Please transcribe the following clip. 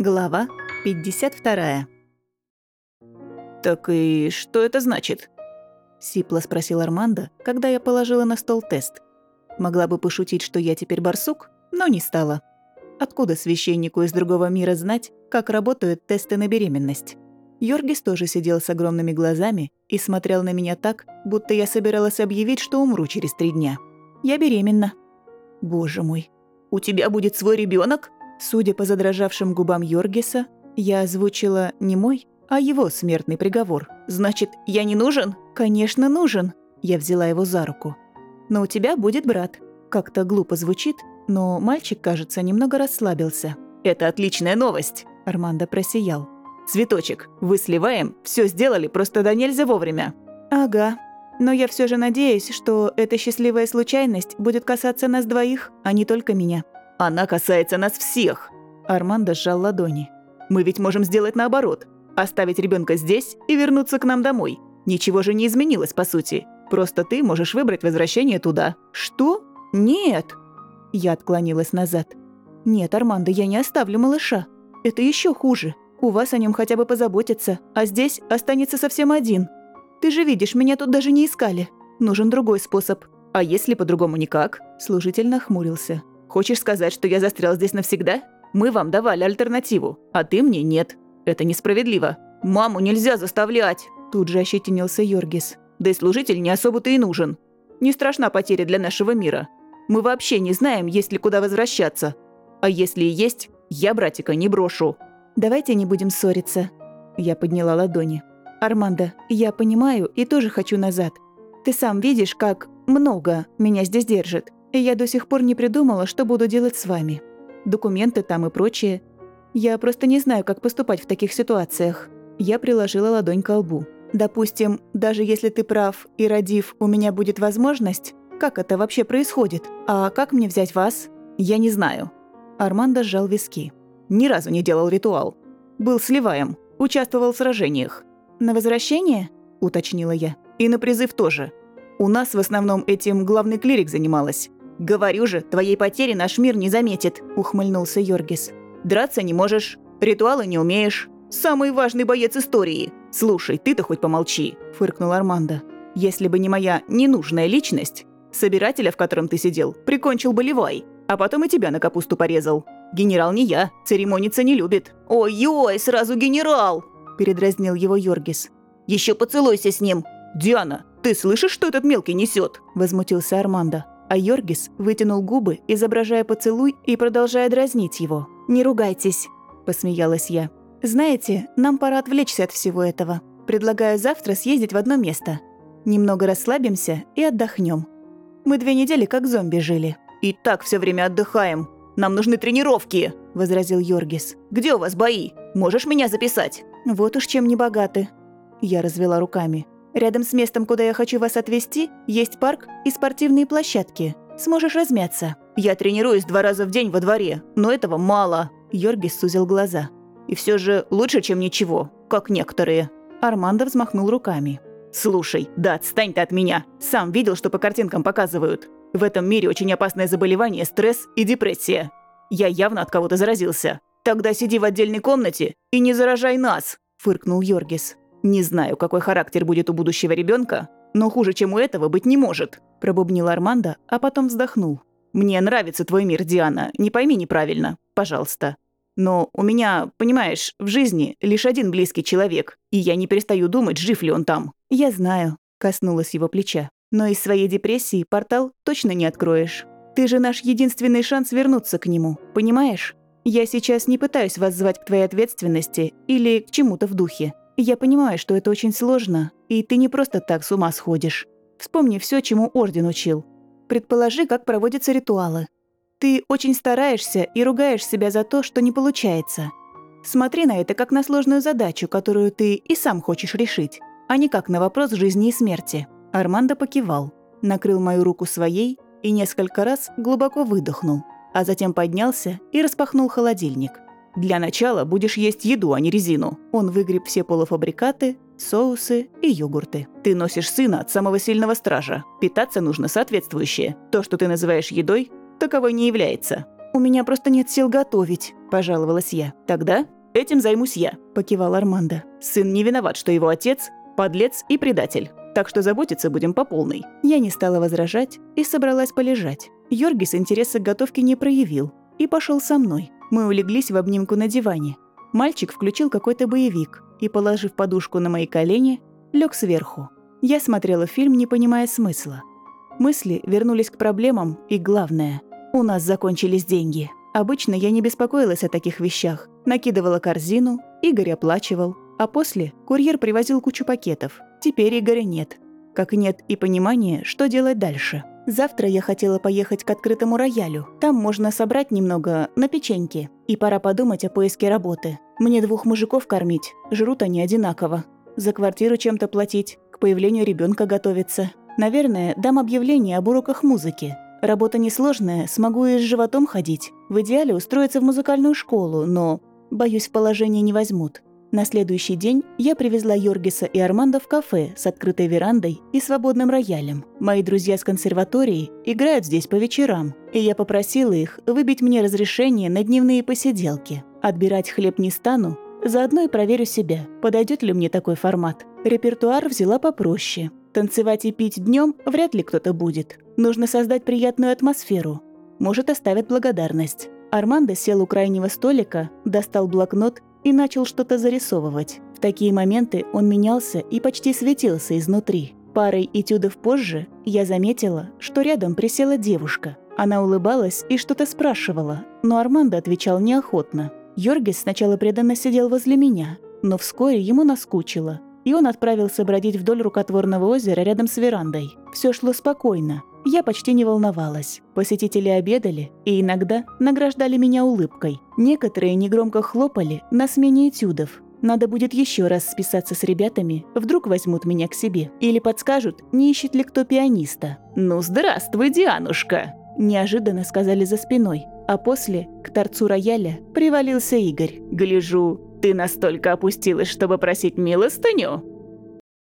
Глава 52. «Так и что это значит?» — сипло спросил Армандо, когда я положила на стол тест. Могла бы пошутить, что я теперь барсук, но не стала. Откуда священнику из другого мира знать, как работают тесты на беременность? Йоргис тоже сидел с огромными глазами и смотрел на меня так, будто я собиралась объявить, что умру через три дня. Я беременна. Боже мой. «У тебя будет свой ребенок? Судя по задрожавшим губам Йоргиса, я озвучила не мой, а его смертный приговор. «Значит, я не нужен?» «Конечно, нужен!» Я взяла его за руку. «Но у тебя будет брат». Как-то глупо звучит, но мальчик, кажется, немного расслабился. «Это отличная новость!» Армандо просиял. «Цветочек, вы сливаем, все сделали просто до нельзя вовремя». «Ага. Но я все же надеюсь, что эта счастливая случайность будет касаться нас двоих, а не только меня». Она касается нас всех. Армандо сжал ладони. Мы ведь можем сделать наоборот. Оставить ребенка здесь и вернуться к нам домой. Ничего же не изменилось, по сути. Просто ты можешь выбрать возвращение туда. Что? Нет. Я отклонилась назад. Нет, Армандо, я не оставлю малыша. Это еще хуже. У вас о нем хотя бы позаботятся, а здесь останется совсем один. Ты же видишь, меня тут даже не искали. Нужен другой способ. А если по-другому никак? Служитель нахмурился. Хочешь сказать, что я застрял здесь навсегда? Мы вам давали альтернативу, а ты мне нет. Это несправедливо. Маму нельзя заставлять!» Тут же ощетинился Йоргис. «Да и служитель не особо-то и нужен. Не страшна потеря для нашего мира. Мы вообще не знаем, есть ли куда возвращаться. А если и есть, я братика не брошу». «Давайте не будем ссориться». Я подняла ладони. «Армандо, я понимаю и тоже хочу назад. Ты сам видишь, как много меня здесь держит. И я до сих пор не придумала, что буду делать с вами. Документы там и прочее. Я просто не знаю, как поступать в таких ситуациях. Я приложила ладонь к лбу. Допустим, даже если ты прав и родив, у меня будет возможность, как это вообще происходит? А как мне взять вас? Я не знаю. Армандо сжал виски. Ни разу не делал ритуал. Был сливаем, участвовал в сражениях. На возвращение? уточнила я. И на призыв тоже. У нас в основном этим главный клирик занималась. «Говорю же, твоей потери наш мир не заметит», – ухмыльнулся Йоргис. «Драться не можешь, ритуалы не умеешь. Самый важный боец истории. Слушай, ты-то хоть помолчи», – фыркнул Армандо. «Если бы не моя ненужная личность, собирателя, в котором ты сидел, прикончил бы Левай, а потом и тебя на капусту порезал. Генерал не я, церемониться не любит». «Ой-ой, сразу генерал!» – передразнил его Йоргис. Еще поцелуйся с ним!» «Диана, ты слышишь, что этот мелкий несет? возмутился Армандо. А Йоргис вытянул губы, изображая поцелуй и продолжая дразнить его. «Не ругайтесь», – посмеялась я. «Знаете, нам пора отвлечься от всего этого. Предлагаю завтра съездить в одно место. Немного расслабимся и отдохнем. Мы две недели как зомби жили». «И так все время отдыхаем. Нам нужны тренировки», – возразил Йоргис. «Где у вас бои? Можешь меня записать?» «Вот уж чем не богаты». Я развела руками. Рядом с местом, куда я хочу вас отвезти, есть парк и спортивные площадки. Сможешь размяться». «Я тренируюсь два раза в день во дворе, но этого мало». Йоргис сузил глаза. «И все же лучше, чем ничего, как некоторые». Армандо взмахнул руками. «Слушай, да отстань ты от меня. Сам видел, что по картинкам показывают. В этом мире очень опасное заболевание, стресс и депрессия. Я явно от кого-то заразился. Тогда сиди в отдельной комнате и не заражай нас», – фыркнул Йоргис. «Не знаю, какой характер будет у будущего ребенка, но хуже, чем у этого, быть не может», – пробубнил Армандо, а потом вздохнул. «Мне нравится твой мир, Диана, не пойми неправильно, пожалуйста. Но у меня, понимаешь, в жизни лишь один близкий человек, и я не перестаю думать, жив ли он там». «Я знаю», – коснулась его плеча. «Но из своей депрессии портал точно не откроешь. Ты же наш единственный шанс вернуться к нему, понимаешь? Я сейчас не пытаюсь вас звать к твоей ответственности или к чему-то в духе. Я понимаю, что это очень сложно, и ты не просто так с ума сходишь. Вспомни все, чему Орден учил. Предположи, как проводятся ритуалы. Ты очень стараешься и ругаешь себя за то, что не получается. Смотри на это как на сложную задачу, которую ты и сам хочешь решить, а не как на вопрос жизни и смерти. Армандо покивал, накрыл мою руку своей и несколько раз глубоко выдохнул, а затем поднялся и распахнул холодильник – для начала будешь есть еду, а не резину. Он выгреб все полуфабрикаты, соусы и йогурты. Ты носишь сына от самого сильного стража. Питаться нужно соответствующее. То, что ты называешь едой, таковой не является. У меня просто нет сил готовить», – пожаловалась я. «Тогда этим займусь я», – покивал Армандо. «Сын не виноват, что его отец – подлец и предатель. Так что заботиться будем по полной». Я не стала возражать и собралась полежать. Йоргис интереса к готовке не проявил и пошел со мной. Мы улеглись в обнимку на диване. Мальчик включил какой-то боевик и, положив подушку на мои колени, лег сверху. Я смотрела фильм, не понимая смысла. Мысли вернулись к проблемам, и главное – у нас закончились деньги. Обычно я не беспокоилась о таких вещах. Накидывала корзину, Игорь оплачивал, а после курьер привозил кучу пакетов. Теперь Игоря нет. Как нет и понимания, что делать дальше. Завтра я хотела поехать к открытому роялю. Там можно собрать немного на печеньки. И пора подумать о поиске работы. Мне двух мужиков кормить, жрут они одинаково. За квартиру чем-то платить, к появлению ребенка готовиться. Наверное, дам объявление об уроках музыки. Работа несложная, смогу и с животом ходить. В идеале устроиться в музыкальную школу, но, боюсь, в положение не возьмут. На следующий день я привезла Йоргиса и Армандо в кафе с открытой верандой и свободным роялем. Мои друзья с консерватории играют здесь по вечерам, и я попросила их выбить мне разрешение на дневные посиделки. Отбирать хлеб не стану, заодно и проверю себя, подойдет ли мне такой формат. Репертуар взяла попроще. Танцевать и пить днем вряд ли кто-то будет. Нужно создать приятную атмосферу. Может, оставят благодарность. Армандо сел у крайнего столика, достал блокнот и начал что-то зарисовывать. В такие моменты он менялся и почти светился изнутри. Парой этюдов позже я заметила, что рядом присела девушка. Она улыбалась и что-то спрашивала, но Армандо отвечал неохотно. Йоргис сначала преданно сидел возле меня, но вскоре ему наскучило, и он отправился бродить вдоль рукотворного озера рядом с верандой. Все шло спокойно, я почти не волновалась. Посетители обедали и иногда награждали меня улыбкой. Некоторые негромко хлопали на смене этюдов. Надо будет еще раз списаться с ребятами, вдруг возьмут меня к себе. Или подскажут, не ищет ли кто пианиста. «Ну, здравствуй, Дианушка!» Неожиданно сказали за спиной, а после к торцу рояля привалился Игорь. «Гляжу, ты настолько опустилась, чтобы просить милостыню?»